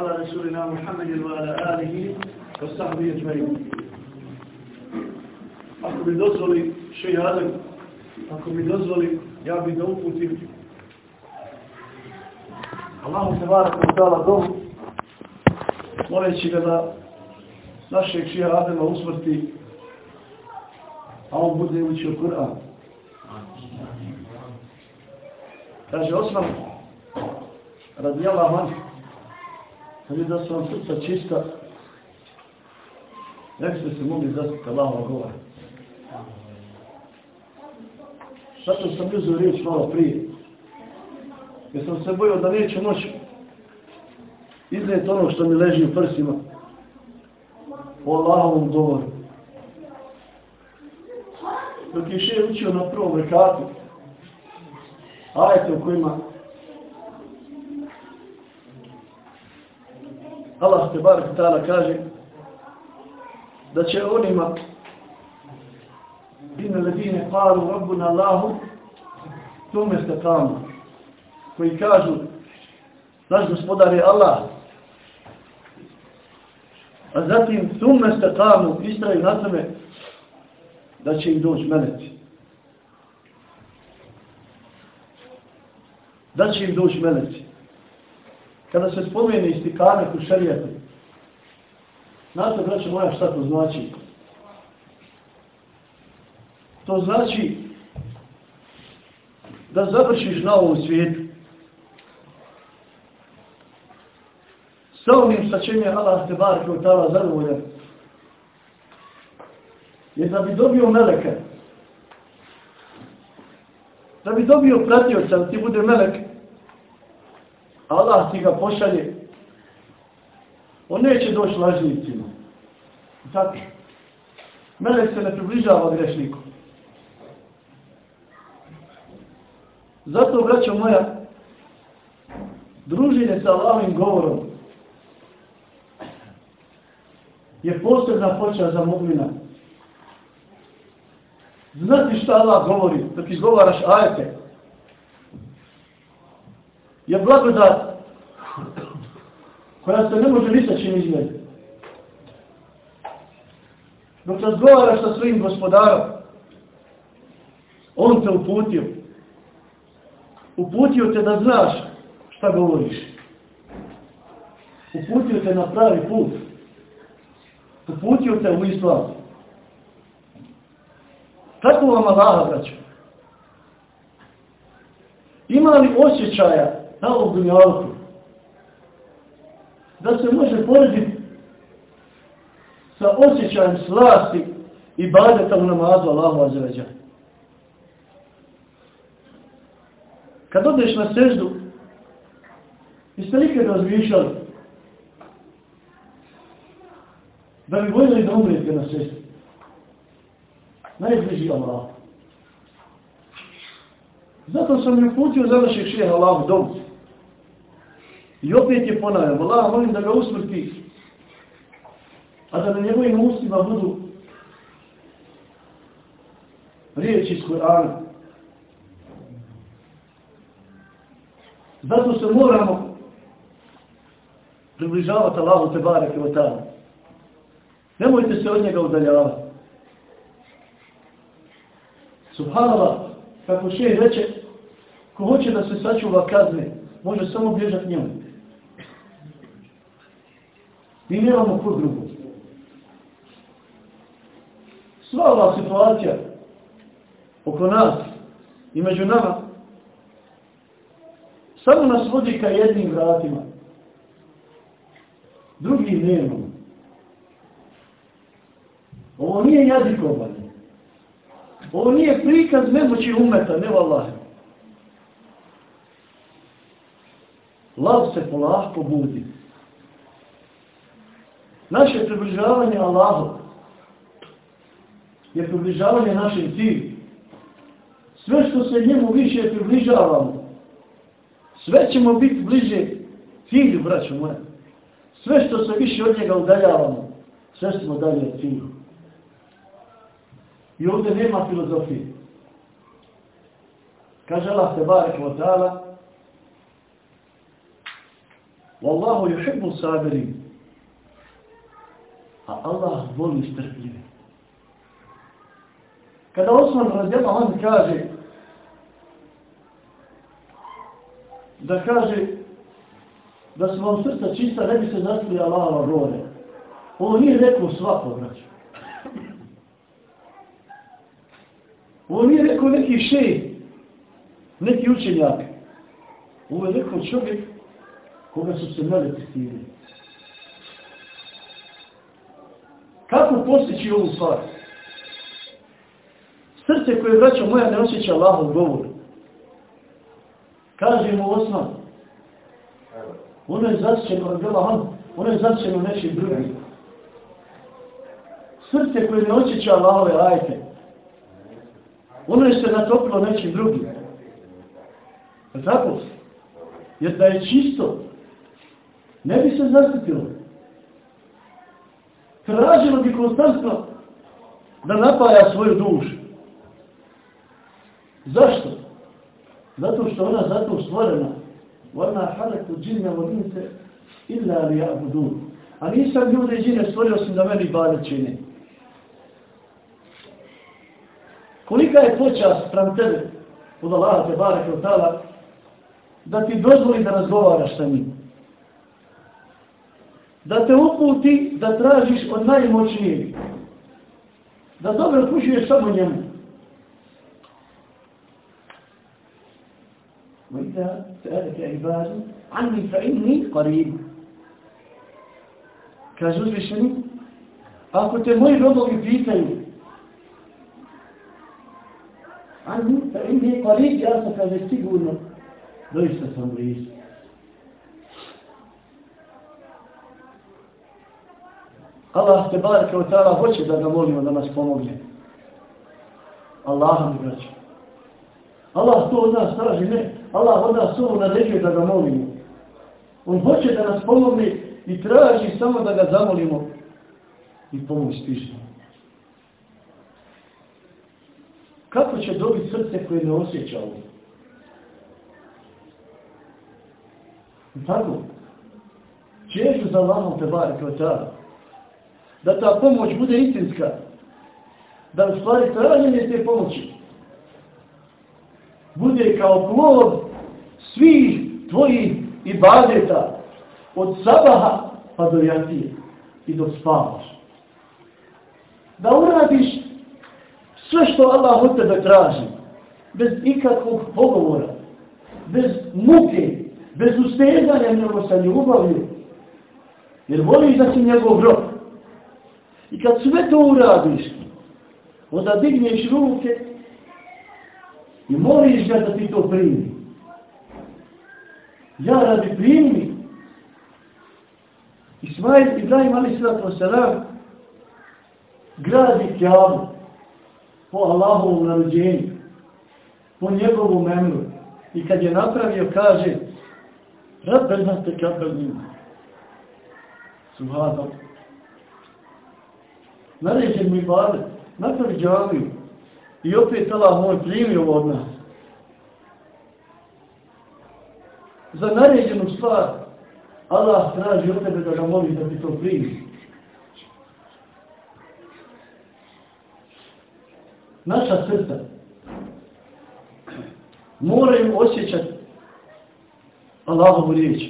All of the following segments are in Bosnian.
على رسولنا محمد وعلى آله وصحبه أجمعين Ako mi dozvoli še Adem, ako mi dozvoli, ja bih da uputim Allahu se vara kao dala dom, moleći ga da našeg šija Adema usmrti, a on bude učio Kur'an. Kaže Osman, radijala manj, kad je da su vam srca čista, nek ste se mogli zastiti Allahova govora. Zato sam uzeo riječ malo prije. Jer sam se bojio da neću moći iznijeti ono što mi leži u prsima. O Allahovom govoru. Dok je še učio na prvom rekatu, ajete u kojima Allah te barak ta'ala kaže da će onima ine ledine paru rabbuna Allahu tome ste tamo koji kažu naš gospodar je Allah. A zatim tome ste tamo istraju na tome da će im doći meleci da će im doći meleci kada se spomene istikamet u šarijetu, znate, braće moja, šta to znači? To znači da završiš na ovom svijetu sa onim sa čim je Allah te bar kao tala zadovoljan. Jer da bi dobio meleka, da bi dobio pratioca, da ti bude melek, Allah ti ga pošalje, on neće doći lažnicima. Tako. Melek se ne približava grešniku. Zato, braćo moja, druženje sa Allahovim govorom je posebna poča za mu'mina. Znati šta Allah govori, dok izgovaraš ajete, je blagodat koja se ne može ni sa čim izmjeriti. Dok razgovaraš sa svojim gospodarom, on te uputio. Uputio te da znaš šta govoriš. Uputio te na pravi put. Uputio te u islam. Tako vam Allah, braću. Ima li osjećaja na ovom dunjalku, da se može porediti sa osjećajem slasti i badeta u namazu Allahu Azeveđa. Kad odeš na seždu, jeste nikad razmišljali da bi voljeli da umrijete na seždu? Najbliži Allah. Zato sam mi uputio za našeg šeha Allahu domu. I opet je ponavljam, Allah molim da ga usmrti, a da na njegovim ustima budu riječi iz Kur'ana. Zato se moramo približavati Allahu te barek i otala. Nemojte se od njega udaljavati. Subhanallah, kako še reče, ko hoće da se sačuva kazne, može samo bježati njemu. Mi nemamo ko drugo. Sva ova situacija oko nas i među nama samo nas vodi ka jednim vratima. Drugi nemamo. Ovo nije jazikovanje. Ovo nije prikaz nemoći umeta, ne vallaha. Lav se polahko budi. Naše približavanje Allahu je približavanje našim cilju. Sve što se njemu više približavamo, sve ćemo biti bliže cilju, braću moje. Sve što se više od njega udaljavamo, sve smo dalje od cilju. I ovdje nema filozofije. Kaže Allah te barek wa ta'ala Wallahu yuhibbu sabirin. A Allah voli strpljive. Kada Osman radijama on kaže da kaže da su vam srca čista, ne bi se zastili Allahova gore. Ovo nije rekao svako, braću. Ovo nije rekao neki šej, neki učenjak. Ovo je rekao čovjek koga su se mele testirili. Kako postići ovu stvar? Srce koje vraća moja ne osjeća Allahov govor. Kaže mu Osman, ono je zasjećeno, ono je zasjećeno nečim drugim. Srce koje ne osjeća Allahove ajte, ono je se natopilo nečim drugim. Tako? Jer da je čisto, ne bi se zasitilo. Tražilo bi konstantno da napaja svoju dušu. Zašto? Zato što ona zato stvorena. Ona haleku džinja vodince illa li ja budu. A nisam ljude džine stvorio sam da meni bade čine. Kolika je počast pram tebe od Allaha te barek od tala da ti dozvoli da razgovaraš sa njim. Da te uputi da tražiš od najmoćnijeg. Da dobro pušuješ samo njemu. وإذا سألك عباد عني فإني قريب moji robovi pitaju, Ani, fa inni qarib, ja sam kaže sigurno, doista sam blizu. Allah te barake od tala hoće da ga molimo da nas pomogne. Allah mi braće. Allah to od nas traži, ne. Allah od nas ovo naređuje da ga molimo. On hoće da nas pomogne i traži samo da ga zamolimo i pomoć stižemo. Kako će dobiti srce koje ne osjeća ovo? Tako. Češu za Allahom te bare kao ta. Da ta pomoć bude istinska. Da u stvari traženje te pomoći bude kao plod svih tvojih ibadeta od sabaha pa do jatije i dok spavaš. Da uradiš sve što Allah od tebe traži, bez ikakvog pogovora, bez muke, bez ustezanja nego sa ljubavlju, jer voliš da si njegov rob. I kad sve to uradiš, onda digneš ruke i moliš ga da ti to primi. Ja radi primi. Ismail Ibrahim Ali Sallatu Wasalam gradi kjavu po Allahovom narođenju, po njegovom emru. I kad je napravio, kaže, Rabbena te kabelim. Subhano. Naređen mi bade, napravi džaviju. I opet Allah moj primio od nas. Za naređenu stvar, Allah traži od tebe da ga moli da ti to primi. naša srca moraju osjećati Allahovu riječ.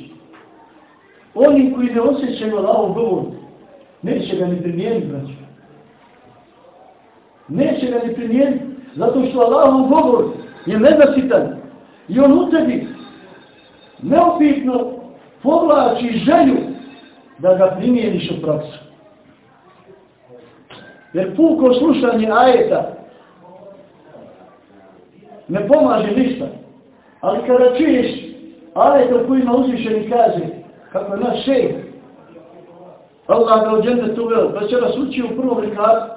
Oni koji ne osjećaju Allahov govor, neće ga ni primijeniti, braću. Neće ga ni primijeniti, zato što Allahov govor je nedasitan i on u tebi neopitno povlači želju da ga primijeniš u praksu. Jer puko slušanje ajeta ne pomaže ništa. Ali kada čuješ ajet u kojima uzvišeni kaže kako je naš šejh Allah ga u džendet uveo pa će nas uči u prvom rekatu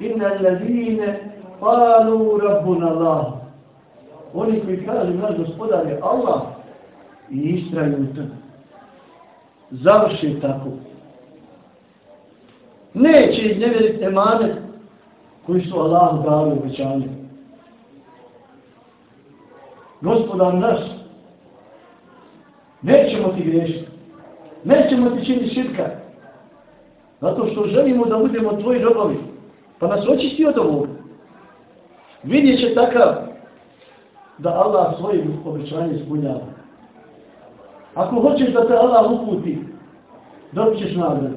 inna ladine qalu rabbuna Allah oni koji kažu naš gospodar je Allah i istraju u tome završi tako neće iznevjeriti emanet koji su Allah dali obećanje. gospodar naš, nećemo ti griješiti. Nećemo ti čini širka. Zato što želimo da budemo tvoji robovi. Pa nas očisti od ovog. Vidjet će takav da Allah svoje obećanje ispunjava. Ako hoćeš da te Allah uputi, dobit ćeš nagradu.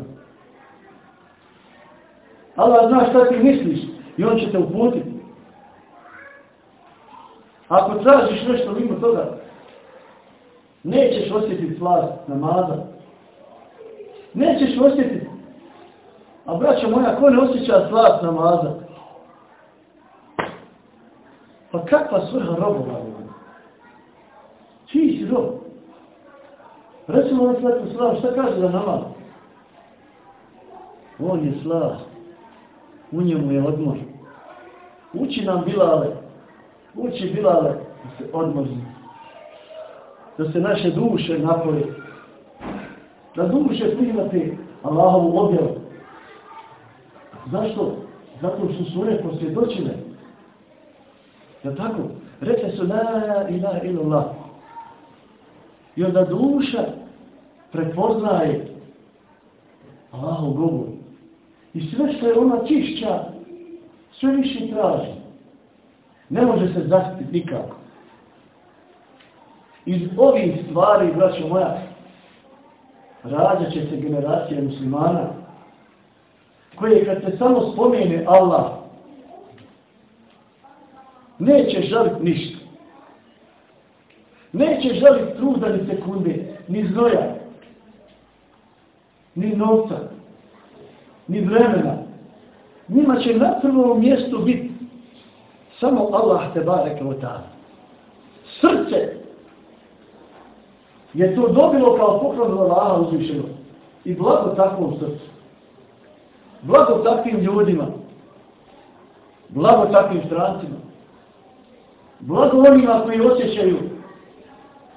Allah zna šta ti misliš i on će te uputiti. Ako tražiš nešto mimo toga, nećeš osjetiti slast namaza. Nećeš osjetiti. A braćo moja, ko ne osjeća slast namaza? Pa kakva svrha robova? Čiji si rob? Recimo na svetu slavu, šta kaže za namaz? On je slav. U njemu je odmor. Uči nam Bilale. Uči Bilale da se odmorzi. Da se naše duše napoje. Da duše primate Allahovu objavu. Zašto? Zato što su one posvjedočile. Ja tako? Rekle su la ilaha illallah. I onda duša prepoznaje Allahu govor. I sve što je ona čišća, sve više traži. Ne može se zaštiti nikako. Iz ovih stvari, braćo moja, rađat će se generacija muslimana, koje kad se samo spomene Allah, neće žaliti ništa. Neće žaliti truda ni sekunde, ni znoja, ni novca, ni vremena. Njima će na prvom mjestu biti samo Allah te bareke o ta'ala. Srce je to dobilo kao poklon od Allaha uzvišeno. I blago takvom srcu. Blago takvim ljudima. Blago takvim strancima. Blago onima koji osjećaju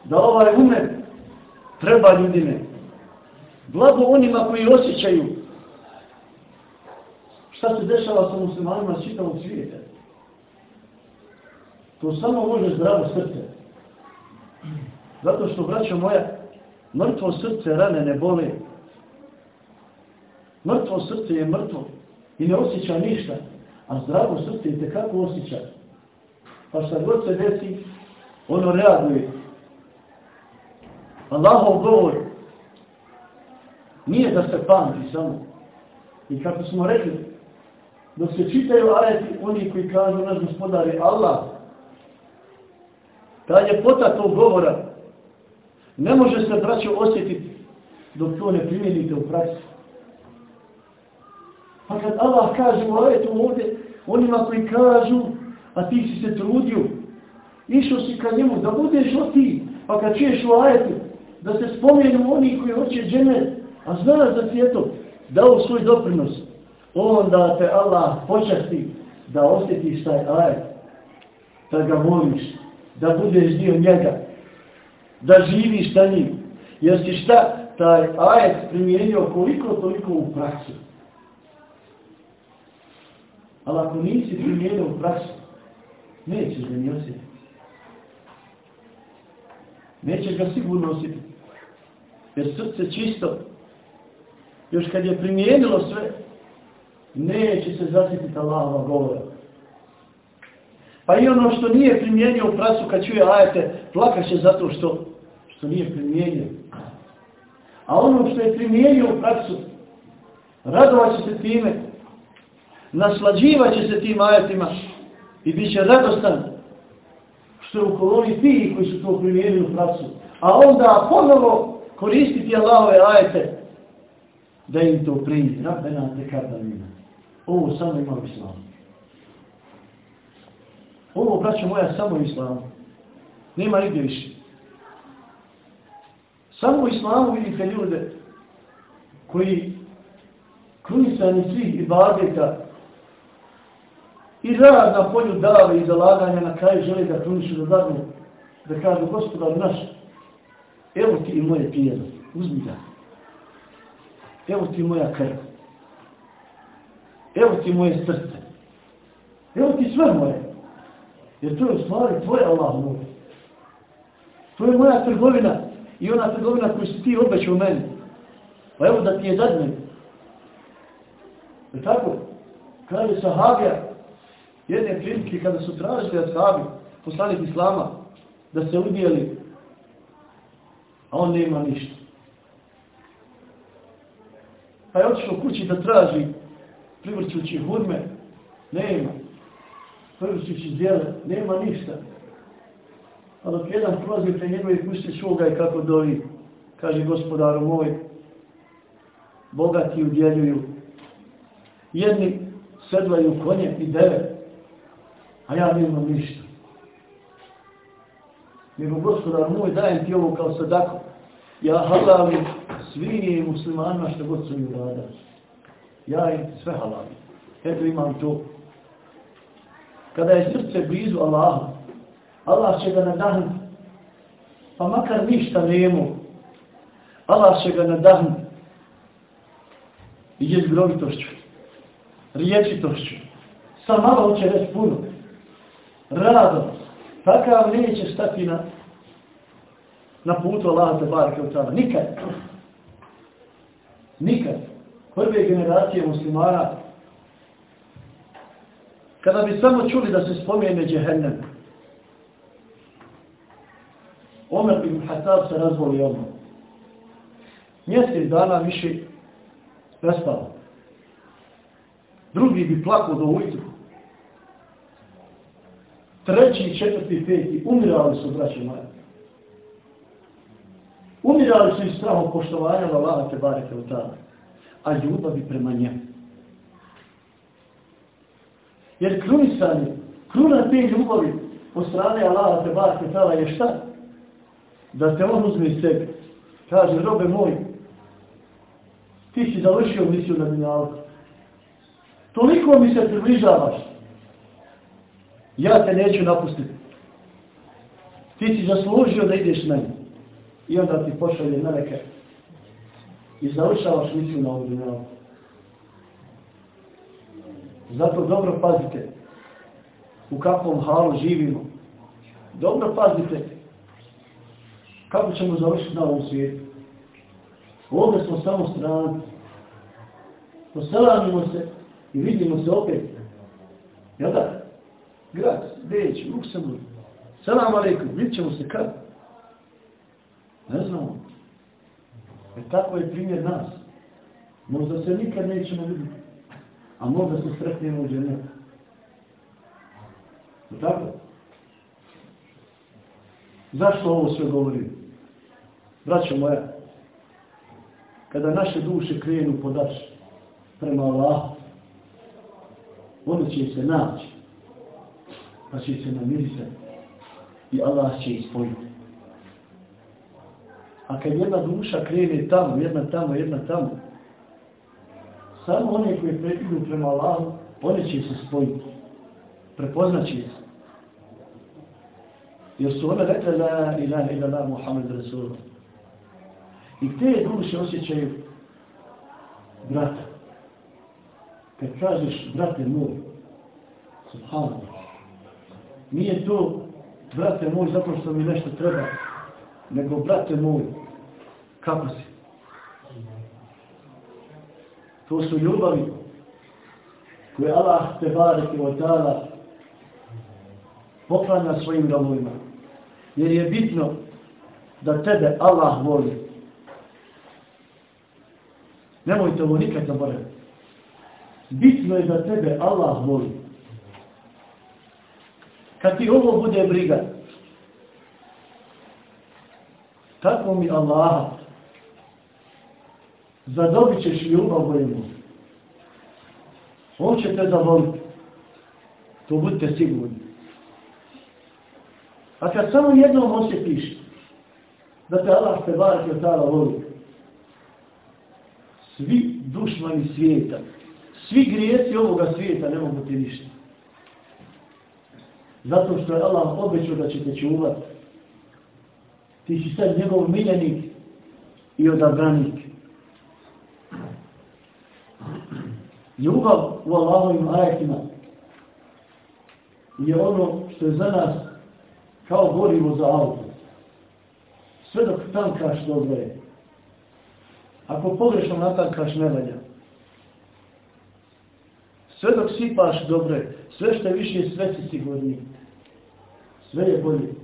da ovaj umet treba ljudine. Blago onima koji osjećaju šta se dešava sa muslimanima s čitavom svijeta. To samo može zdravo srce. Zato što, braćo moja, mrtvo srce rane ne boli. Mrtvo srce je mrtvo i ne osjeća ništa, a zdravo srce je tekako osjeća. Pa šta god se desi, ono reaguje. Allahov govor nije da se pamti samo. I kako smo rekli, dok se čitaju ajeti oni koji kažu naš gospodar je Allah, ta ljepota tog govora ne može se braćo osjetiti dok to ne primijenite u praksi. Kad Allah kaže u ajetu ovdje, onima koji kažu, a ti si se trudio, išao si ka njemu, da budeš o ti, pa kad čuješ u ajetu, da se spomenu oni koji hoće džene, a znaš da ti je to dao svoj doprinos, onda te Allah počasti da osjetiš taj ajet, da ga voliš, da budeš dio njega, da živiš sa njim. Jer si šta taj ajet primijenio koliko toliko u praksu. Ali ako nisi primijenio u praksu, nećeš ga ni osjetiti. Nećeš ga sigurno osjetiti. Jer srce čisto, još kad je primijenilo sve, neće se zasjetiti Allahova govora. Pa i ono što nije primijenio u prasu kad čuje ajete, plakaće zato što, što nije primijenio. A ono što je primijenio u praksu, radovat će se time, naslađivat će se tim ajetima i bit će radostan što je u koloni tih koji su to primijenili u pracu. A onda ponovo koristiti Allahove ajete da im to primi. Rabbena te kada. Ovo samo ima u islamu. Ovo, braćo moja, samo u islamu. Nema nigdje više. Samo u islamu vidite ljude koji krunisani svih ibadeta i rad na polju dave i zalaganja na kraju žele da krunišu do zadnje, da kažu gospodar naš, evo ti i moje pijeno, uzmi da. Evo ti moja krv. Evo ti moje srce. Evo ti sve moje. Jer to je u stvari tvoje Allah moj. To je moja trgovina i ona trgovina koju si ti obećao meni. Pa evo da ti je dadne. Je tako? Kaže sahabija, jedne prilike kada su tražili od poslanik Islama, da se udjeli, a on nema ništa. Pa je otišao kući da traži privrćući hurme, nema. Privrćući zdjele, nema ništa. A dok jedan prolazi pre njegove kuće, čuo ga je kako dovi. Kaže gospodaru moj, bogati udjeljuju. Jedni sedlaju konje i deve, a ja nemam ništa. Nego gospodar moj dajem ti ovo kao sadako. Ja halalim svim muslimanima što god su mi uradali. Ja im sve halalim. Eto imam to. Kada je srce blizu Allaha, Allah će ga nadahnuti. Pa makar ništa nemo, Allah će ga nadahnuti. I je zgrovitošću, riječitošću. Sa malo će reći puno radom, Takav neće stati na, na putu Allah te barke u tada. Nikad. Nikad. Prve generacije muslimana kada bi samo čuli da se spomene džehennem, Omer bin Hatab se razvoli odmah. Mjesec dana više nespava. Drugi bi plako do ulicu, Treći, četvrti, peti, umirali su, braće moje. Umirali su iz strahom poštovanja Allaha te bareke u tada. A ljubavi prema njemu. Jer krunisanje, kruna te ljubavi od strane Allah te bareke od tada je šta? Da te on uzme sebi. Kaže, robe moj, ti si završio misiju na minalku. Toliko mi se približavaš. Ja te neću napustiti. Ti si zaslužio da ideš na. I onda ti pošalje meleke. I završavaš misiju na ovom. Zato dobro pazite u kakvom halu živimo. Dobro pazite kako ćemo završiti na ovom svijetu. Ovdje smo samo strani. Poselanimo se i vidimo se opet. Jel da? Grad, Beć, Luksemburg. Salam alaikum, vidit ćemo se kad? Ne znamo. E tako je primjer nas. Možda se nikad nećemo vidjeti. A možda se sretnemo u dženetu. E tako? Zašto ovo sve govorim? Braćo moja, kada naše duše krenu podaš prema Allah, ono će se naći, pa će se namirisati i Allah će ispojiti. A kad jedna duša krene tamo, jedna tamo, jedna tamo, samo one koje pretidu prema Allahu, one će se spojiti. Prepoznaće se. Jer su one rekli la ilaha ila la Muhammed Rasulullah. I te duše osjećaju brata. Kad kažeš brate moj, subhanallah, nije to brate moj zato što mi nešto treba, nego brate moj, kako si? To su ljubavi koje Allah te barek i otala poklanja svojim robovima. Jer je bitno da tebe Allah voli. Nemojte ovo nikad zaboraviti. Bitno je da tebe Allah voli. Kad ti ovo bude briga, tako mi Allah zadobit ćeš ljubav vojnu. On će te zavoliti. To budite sigurni. A kad samo jednom osjetiš da te Allah te barak je tala voli, svi dušmani svijeta, svi grijesi ovoga svijeta ne mogu ti ništa. Zato što je Allah obećao da će te čuvat. Ti si sad njegov miljenik i odabranik. Ljubav u Allahovim ajetima je ono što je za nas kao gorivo za auto. Sve dok tankaš dobro je. Ako pogrešno natankaš, ne valja. Sve dok sipaš dobre, sve što je više, sve si sigurniji. Sve je bolje.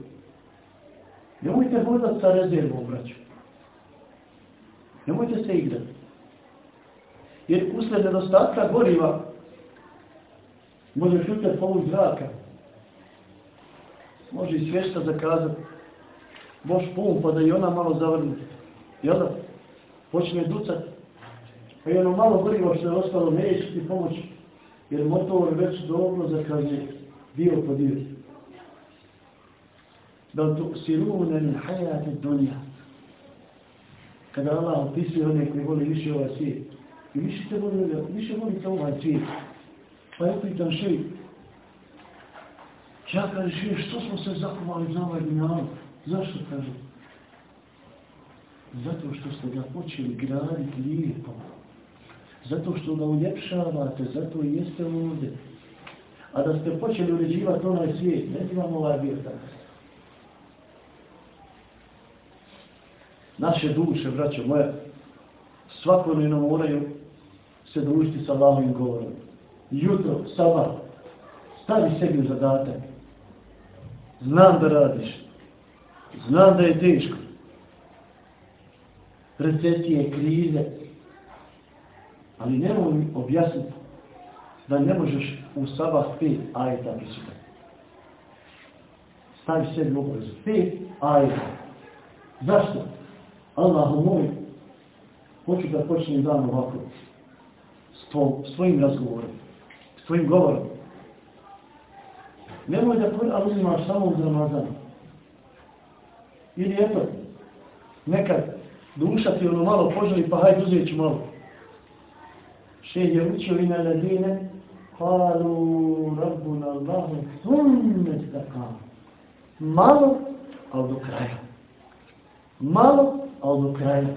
Nemojte hodati sa rezervom, braću. Nemojte se igrati. Jer usled nedostatka goriva može šuter povuć zraka. Može i svješta zakazati. Boš pun pa da i ona malo zavrne. Jel da? Počne ducati. Pa i ono malo goriva što je ostalo neće ti pomoći. Jer motor već dobro zakazuje. Dio po dio bel tu sirune min hajati dunja kada Allah opisuje one koji voli više ovaj svijet. I više te voli, više volite ovaj svijet. Pa ja pitan še, ja kaže še, što smo se zakovali za ovaj dunjavu? Zašto kažu? Zato što ste ga počeli graditi lijepo. Zato što ga uljepšavate, zato i jeste ovdje. A da ste počeli uređivati onaj svijet, ne bi vam ovaj bio tako naše duše, braćo moje, svakodnevno moraju se družiti sa Allahovim govorom. Jutro, sabah, stavi sebi u zadatak. Znam da radiš. Znam da je teško. Recesije, krize. Ali nemoj mi objasniti da ne možeš u sabah pet ajeta pričitati. Stavi sebi u obavezu. Pet ajeta. Zašto? Allahu moj, hoću da počnem dan ovako, s, to, svojim razgovorom, s tvojim govorom. Nemoj da Kur'an uzimaš samo uz Ramazan. Ili eto, nekad duša ti ono malo poželi, pa hajde uzet ću malo. Še je učio ime ledine, Halu rabbuna Allahu, thumme stakam. Malo, ali do kraja. Malo, ovu kraju.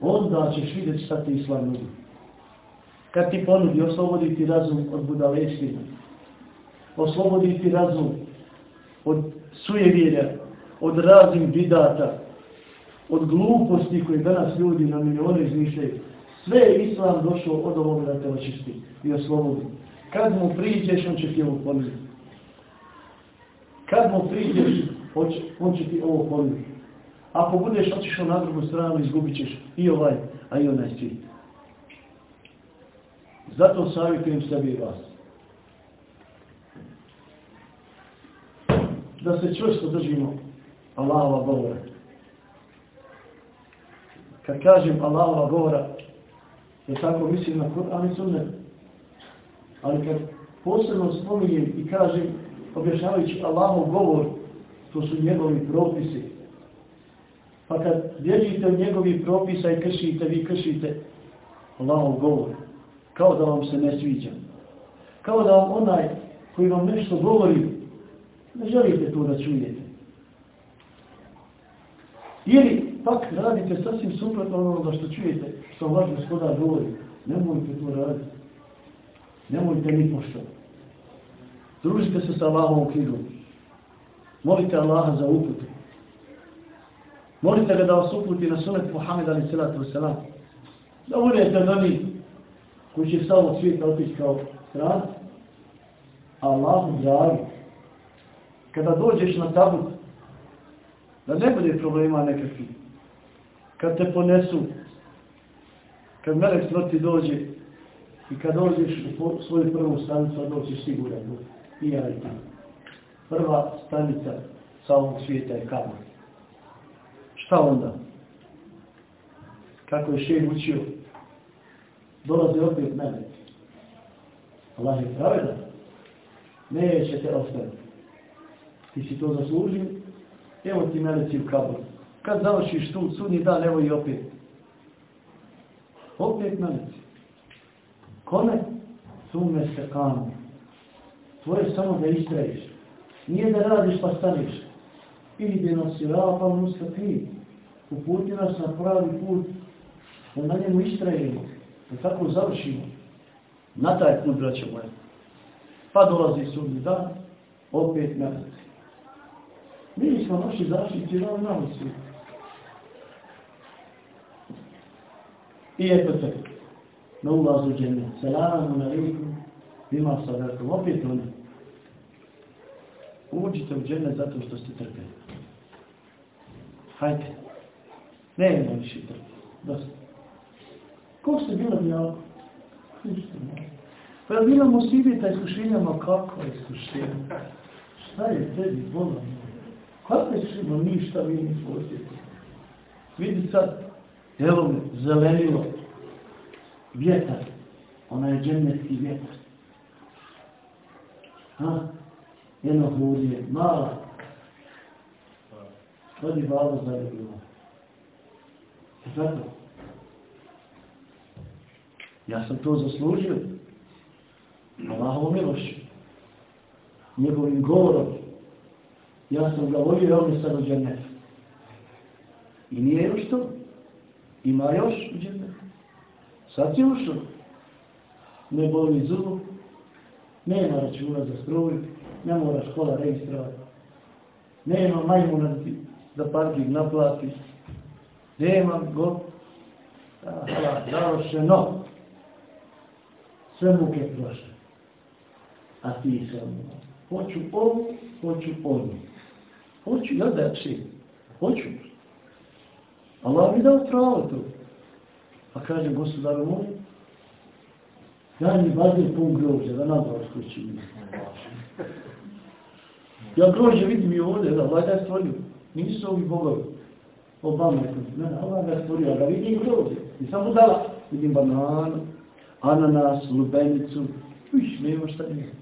Onda ćeš vidjeti šta ti islam nudi. Kad ti ponudi osloboditi razum od budalestina, osloboditi razum od sujevjerja, od raznih vidata, od gluposti koje danas ljudi na milione izmišljaju, sve je islam došao od ovoga da te očisti i oslobodi. Kad mu priđeš, on će ti ovo ponuditi. Kad mu priđeš, hoće, on će ti ovo ponuditi. Ako budeš otišao na drugu stranu, izgubit ćeš i ovaj, a i onaj svijet. Zato savjetujem sebi i vas. Da se čvrsto držimo Allahova govora. Kad kažem Allahova govora, je tako mislim na Kur'an i Sunnet. Ali kad posebno spominjem i kažem, objašnjavajući Allahov govor, to su njegovi propisi. Pa kad vjeđite u njegovi propisa i kršite, vi kršite Allahov govor. Kao da vam se ne sviđa. Kao da vam onaj koji vam nešto govori, ne želite to da čujete. Ili pak radite sasvim suprotno onoga što čujete, što vaš gospodar govori. Nemojte to raditi. Nemojte ni pošto. Družite se sa Allahovom knjigom. Molite Allaha za uputu. Molite ga da vas uputi na sunet Muhammed ali salatu wasalam. Da budete od onih koji će sa ovog svijeta otići kao stran. Allahu dragi. Kada dođeš na tabut, da ne bude problema nekakvi. Kad te ponesu, kad melek smrti dođe i kad dođeš u svoju prvu stanicu, dođeš siguran. I ja i tamo prva stanica sa ovog svijeta je kabor. Šta onda? Kako je šehr učio? Dolaze opet mene. Allah je pravedan. Neće te ostaviti. Ti si to zaslužio. Evo ti meleci u kabor. Kad završiš tu, sudnji dan, evo i opet. Opet meleci. Kome? Sume se kanu. Tvoje samo da istraješ. Nije da radiš pa staniš. Ide na sirapa ono muska ti. Uputi nas na pravi put. Da na njemu istrajimo. Da tako završimo. Na taj put, braće moje. Pa dolazi sudni dan. Opet mjeseci. Mi smo naši zaštiti na ovom. I eto te, na ulazu džene, selamu alaikum. liku, ima sadarkom, opet oni. Uđite u džene zato što ste trpeli. Hajde. Ne ima više trpeli. Dosta. Ko ste bila djela? Pa je bila musibita iskušenja, ma kako iskušenja? Šta je tebi, bolno? Kako je iskušenja? Ništa vi nismo osjetili. Vidi sad, evo me, zelenilo, vjetar, ona je džennetski vjetar. Ha? Jedno hudje, mala. Odi babo zaljubila. E tako. Ja sam to zaslužio. Allahovom milošću. Njegovim govorom. Ja sam ga vodio i on je sad u džennetu. I nije još to. Ima još u džennetu. Sad je ušao. Ne boli zubu. Nema računa za struju. Ne mora škola registrovati. Nema majmuna da parking naplati. Nema go. Hala, završeno. Sve muke prošle. A ti sam. Ono, hoću ovu, hoću ovu. Hoću, ja da je Hoću. Allah mi dao pravo to. Pa kaže gospodaru moj, daj mi bazen pun grožja, da nam vas kući. Ja grožje vidim i ovdje, da Allah je stvorio. Nisu ovi bogovi. Obama je kod mene, Allah je stvorio, da vidim grožje. Nisam budala. Vidim bananu, ananas, lubenicu. Viš, nema šta nije.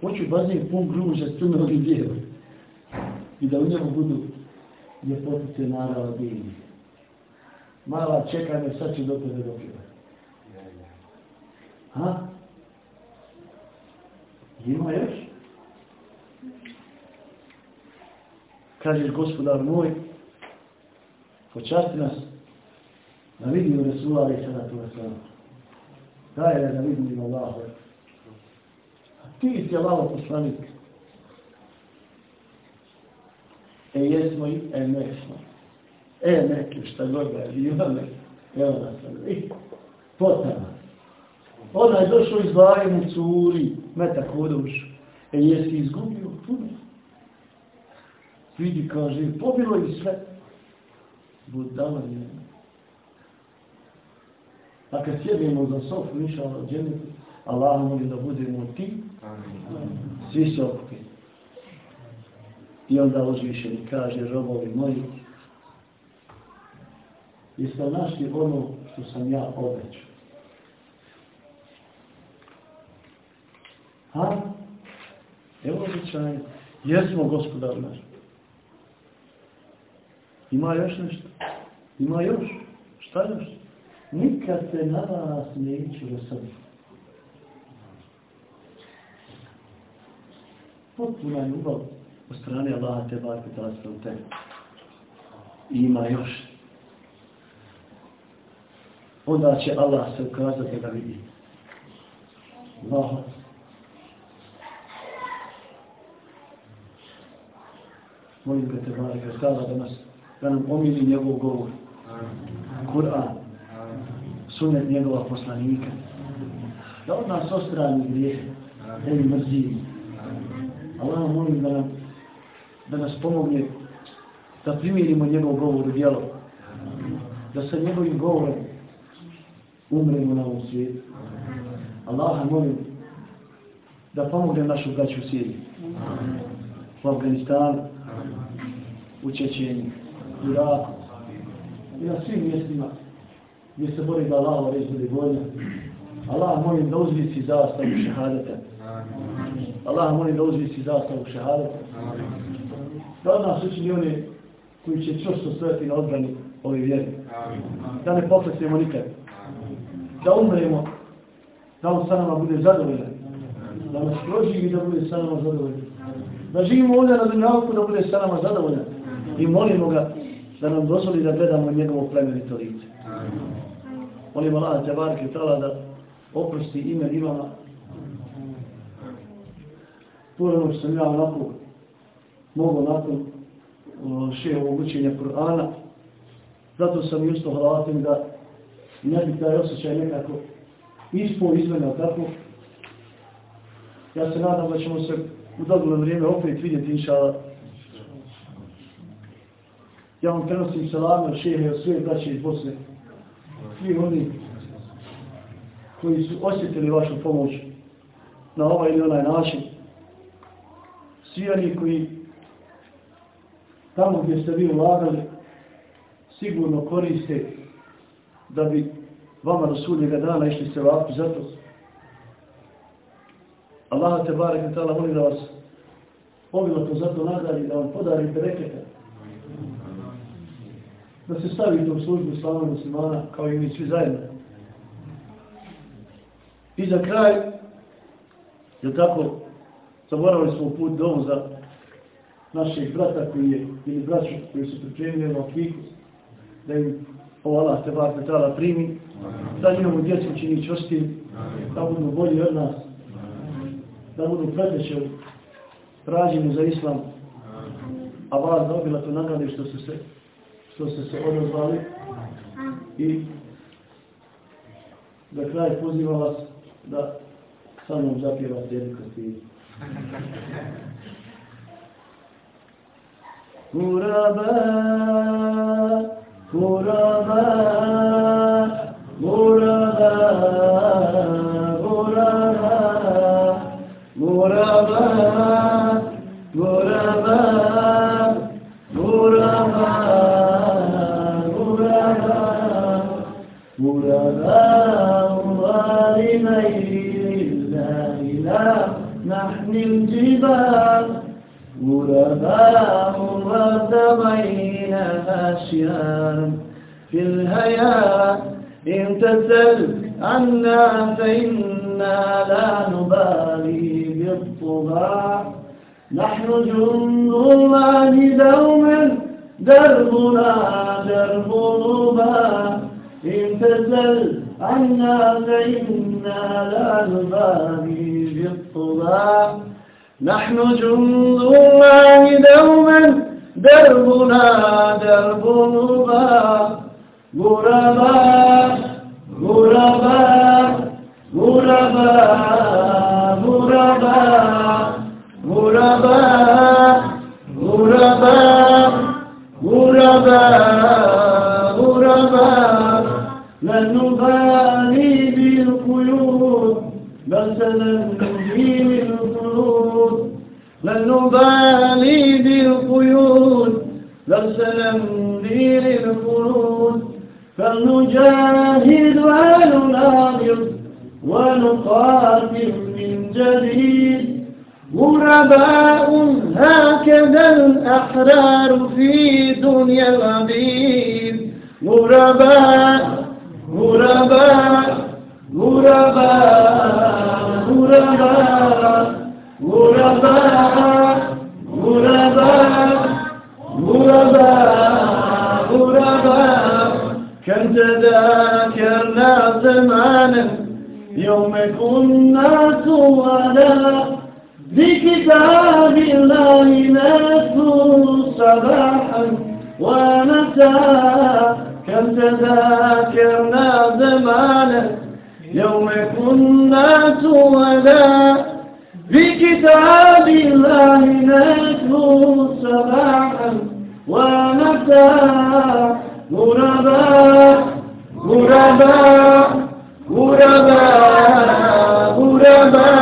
Hoću bazen pun grožja, crnog i bijelo. I da u njemu budu ljepotice narava biljnih mala čekanje, sad će do tebe dođeva. Ha? Ima još? Kaže gospodar moj, počasti nas da vidimo Resula ali sada to sada. Daj da vidimo Allahu. A ti si Allaho poslanik. E jesmo i e nesmo. E, neki, šta god da je bilo, evo nas sam, i e, potama. Ona je došla iz vajemu curi, metak voduš, e jesi izgubio puno. Vidi, kaže, pobilo i sve. Budala je. A kad sjedimo za sofu, miša ono džene, Allah moli da budemo ti, svi se okupili. I onda uzvišeni kaže, robovi moji, jeste našli ono što sam ja obećao. Ha? Evo obećanje. Jesmo gospodar naš. Ima još nešto? Ima još? Šta još? Nikad se na vas neću rasaditi. Potpuna ljubav od strane Allaha te barke da se u tebi. Ima još onda će Allah se ukazati da vidi. Allah. Molim ga te barke da nas, da nam omili njegov govor. Kur'an. Sunet njegova poslanika. Da od nas ostrani grijeh. Da im mrzimo. Allah molim da nam, da nas pomogne da primirimo njegov govor u djelo. Da sa njegovim govorom umremo na ovom svijetu. Allaha molim da pomogne našu braću u Siriji, u Afganistanu, u Čečenju, Iraku i na svim mjestima gdje se bori da Allah reći bude vojna. Allah molim da uzvici zastavu šehadeta. Allah molim da uzvici zastavu šehadeta. Da od nas učini oni koji će čvrsto stojati na odbrani ove vjere. Da ne poklesimo nikad da umremo, da on sa nama bude zadovoljan, da nas proživi da bude sa nama zadovoljan, da živimo ovdje na dunjavku da bude sa nama zadovoljan i molimo ga da nam dozvoli da gledamo njegovo plemenito lice. Molim Allah, Đabarke, tala da oprosti ime imama. Puno što sam ja onako mogu nakon še ovog učenja Kur'ana. Zato sam isto hvalatim da ne bi taj osjećaj nekako ispo izmenio tako. Ja se nadam da ćemo se u dogledno vrijeme opet vidjeti inšala. Ja vam prenosim salame od šehe od svoje braće iz Bosne. Svi oni koji su osjetili vašu pomoć na ovaj ili onaj način. Svi oni koji tamo gdje ste vi ulagali sigurno koriste da bi vama do sudnjega dana išli se vapi za to. Allah te barek i tala molim da vas obilo to zato nagradi da vam podari bereketa. Da se stavite u službu slava muslimana kao i mi svi zajedno. I za kraj, je tako, zaboravili smo put domu za naših brata koji je, ili braću koji su pripremili na kviku, da im ovo Allah te bar petala primi, da njihovu djecu čini čvrstim, da budu bolji od nas, da budu preteće u rađenju za islam, a vas da obila to nagrade što su se, سعود zvali? I za kraj pozivam vas da sa mnom zapjevate jednu kastiru. Kuraba, kuraba, kuraba, kuraba, kuraba, غرباء ظالمين لا إله نحن الجبال. غرباء ورد بين في الهياة إن تسل عنا فإنا لا نبالي بالطباع. نحن جند الله دوما دربنا درب نبا إن تسل عنا فإنا لا نبالي بالطباع نحن جند الله دوما دربنا درب غرباء غرباء بكتاب الله نتلو صباحا ومساء. كم تذاكرنا زمانا يوم كنا سودا. بكتاب الله نتلو صباحا ومساء. غرباء غرباء غرباء غرباء